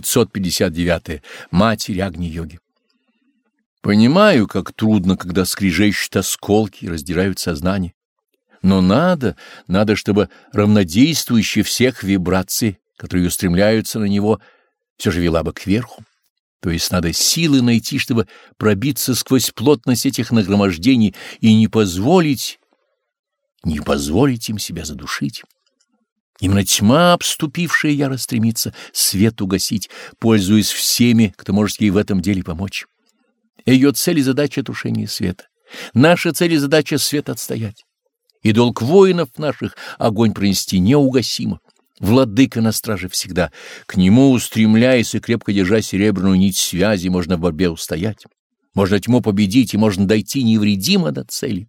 559. Матерь Агни-йоги. Понимаю, как трудно, когда скрижещут осколки и раздирают сознание. Но надо, надо, чтобы равнодействующие всех вибраций, которые устремляются на него, все же вела бы кверху. То есть надо силы найти, чтобы пробиться сквозь плотность этих нагромождений и не позволить, не позволить им себя задушить. Именно тьма, обступившая яро стремится свет угасить, пользуясь всеми, кто может ей в этом деле помочь. Ее цель и задача — тушение света. Наша цель и задача — свет отстоять. И долг воинов наших — огонь пронести неугасимо. Владыка на страже всегда. К нему устремляясь и крепко держа серебряную нить связи, можно в борьбе устоять. Можно тьму победить, и можно дойти невредимо до цели.